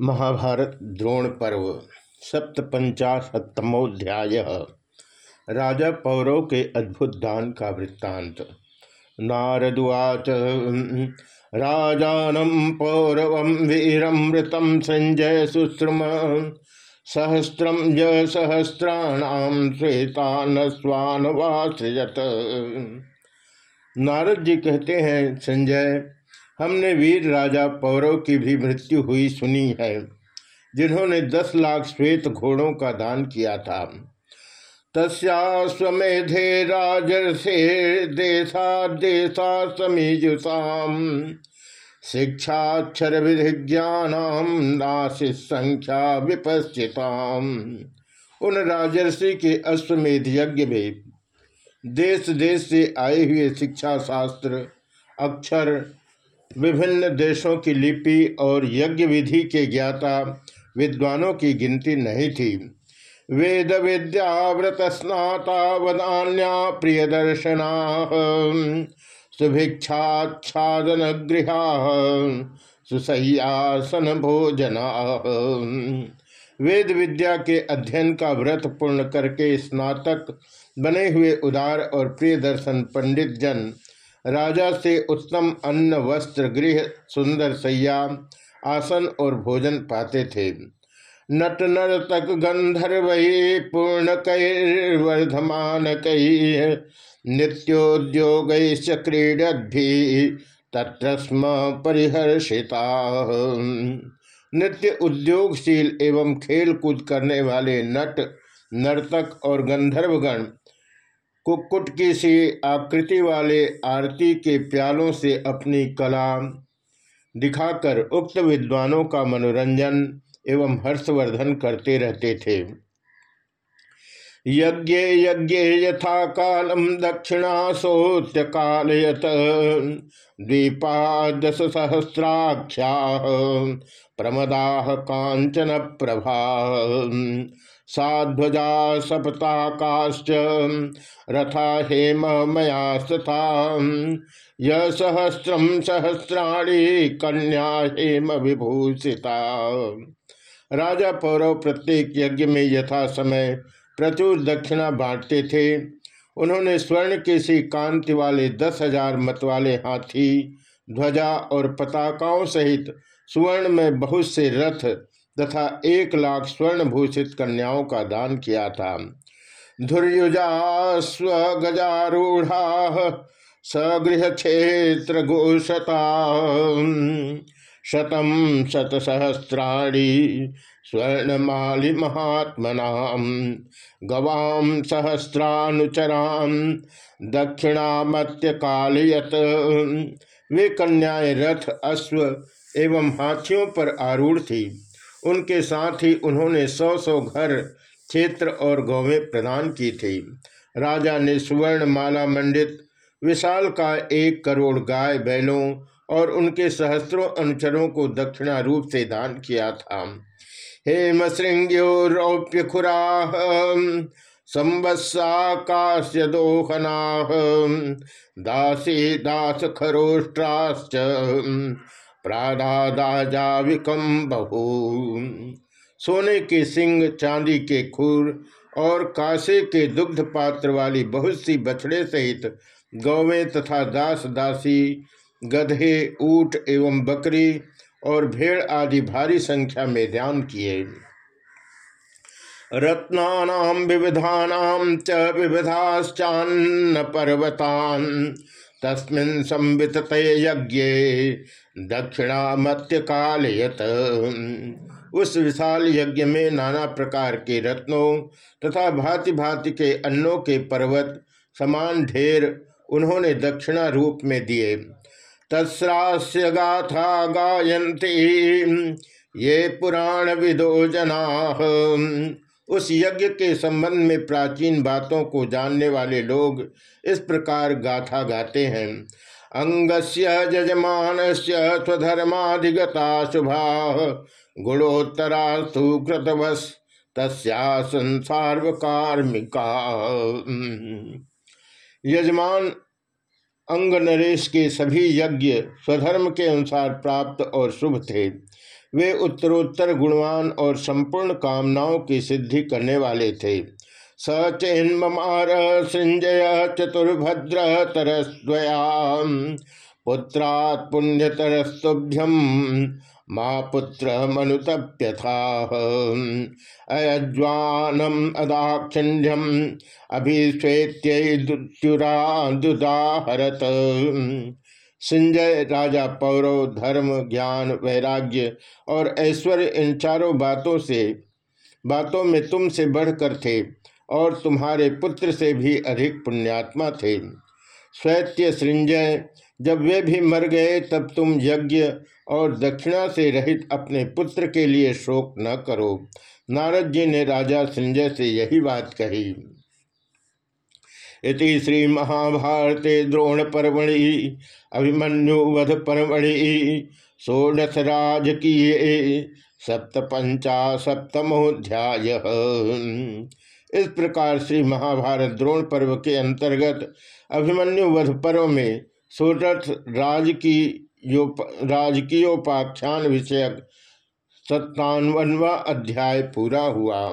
महाभारत द्रोण पर्व सप्तपंचाशतमोध्याय राजा पौरव के अद्भुत दान का वृत्तांत। नारदुवाच राजानम पौरव वीरमृतम संजय सुश्रम सहस्रम ज सहस्राणाम श्वेतान स्वान वासृजत नारद जी कहते हैं, संजय हमने वीर राजा पौरव की भी मृत्यु हुई सुनी है, जिन्होंने दस लाख श्वेत घोड़ों का दान किया था। तस्मेधे राजर्षे देशा शिक्षाक्षर विधिज्ञान नाशित संख्या विपस्थिताम उन राजर्षि के अश्वमेध यज्ञ में देश देश से आए हुए शिक्षा शास्त्र अक्षर विभिन्न देशों की लिपि और यज्ञ विधि के ज्ञाता विद्वानों की गिनती नहीं थी। वेद विद्याव्रत स्नाता वदान्या प्रिय दर्शना सुभिक्षाच्छादन गृहा सुसह्यासन भोजना वेद विद्या के अध्ययन का व्रत पूर्ण करके स्नातक बने हुए उदार और प्रिय दर्शन पंडित जन राजा से उत्तम अन्न वस्त्र गृह सुंदर सैया, आसन और भोजन पाते थे। नट नर तक गंधर्व पूर्ण कैर्वर्धमान कई नित्योद्योग क्रीडद्भि तत्रस्म परिहर्षिता। नित्य उद्योगशील एवं खेल कूद करने वाले नट, नर्तक और गंधर्वगण कुक्कुट की सी आकृति वाले आरती के प्यालों से अपनी कला दिखाकर उक्त विद्वानों का मनोरंजन एवं हर्षवर्धन करते रहते थे। यज्ञ यज्ञ यथा कालम दक्षिणासोत्य कालयत द्वीपादश सहस्राख्या प्रमदा कांचन प्रभा साध्वजा सपताकाश्च रथा हेम मया सता सहस्रम सहस्राणी कन्या हेम विभूषिता राजा पौरव प्रत्येक यज्ञ में यथा समय प्रचुर दक्षिणा बांटते थे। उन्होंने स्वर्ण के सी कांति वाले दस हज़ार मत वाले हाथी, ध्वजा और पताकाओं सहित सुवर्ण में बहुत से रथ तथा एक लाख स्वर्ण भूषित कन्याओं का दान किया था। धुर्युजा स्वगजारूढ़ा सगृह क्षेत्र गोशता शतम शत सहस्राणी स्वर्णमाली महात्मना गवाम सहस्रानुचराम दक्षिणामत्य कालयत वे कन्याएँ रथ, अश्व एवं हाथियों पर आरूढ़ थी। उनके साथ ही उन्होंने सौ सौ घर, क्षेत्र और गौवें प्रदान की थी। राजा ने सुवर्ण माला मंडित, विशाल का एक करोड़ गाय बैलों और उनके सहस्त्रों अनुचरों को दक्षिणा रूप से दान किया था। हेम श्रृंग्यो रौप्य खुरा संवत्सा काश्य दोहना दासी दास खरोष्ट्राश्च प्रादाजाविकम बहु। सोने के सिंह चांदी के खूर और कासे के दुग्ध पात्र वाली बहुत सी बछड़े सहित गौवें तथा दास दासी गधे, ऊट एवं बकरी और भेड़ आदि भारी संख्या में ध्यान किए। रत्ना विविधानाम च विविधाश्चान्न पर्वतान, तस्मिन् संवित यज्ञ दक्षिणामत्य कालयत उस विशाल यज्ञ में नाना प्रकार के रत्नों तथा भांति भांति के अन्नों के पर्वत समान ढेर उन्होंने दक्षिणा रूप में दिए। तस्रास्य गाथा गायंती ये पुराण विदो जना। उस यज्ञ के संबंध में प्राचीन बातों को जानने वाले लोग इस प्रकार गाथा गाते हैं। अंगस्य जजमान से स्वधर्माधिगता शुभा। गुणोत्तरा सुकृतवश तस्या कार्मिका यजमान अंग नरेश के सभी यज्ञ स्वधर्म के अनुसार प्राप्त और शुभ थे। वे उत्तरोत्तर गुणवान और संपूर्ण कामनाओं की सिद्धि करने वाले थे। स चेन्मार सृंजय चतुर्भद्र तरस्वया पुत्रात् पुण्यतरस्तुभ्यम माँ पुत्र मनुतप्यथा। अयज्वानम अदाक्षिण्यम अभिश्वेत्युरादुदाहरत संजय राजा पौरव धर्म ज्ञान, वैराग्य और ऐश्वर्य इन चारों बातों से, बातों में तुम तुमसे बढ़कर थे और तुम्हारे पुत्र से भी अधिक पुण्यात्मा थे। स्वैत्य सृंजय, जब वे भी मर गए तब तुम यज्ञ और दक्षिणा से रहित अपने पुत्र के लिए शोक न करो। नारद जी ने राजा संजय से यही बात कही। इति श्री महाभारते द्रोण पर्वणि अभिमन्युवध पर्वणि षोडश राजकीय सप्त पंचा सप्तमोध्याय इस प्रकार श्री महाभारत द्रोण पर्व के अंतर्गत अभिमन्यु वध पर्व में सोरठ राज की राजकीयोपाख्यान विषयक सत्तावनवा अध्याय पूरा हुआ।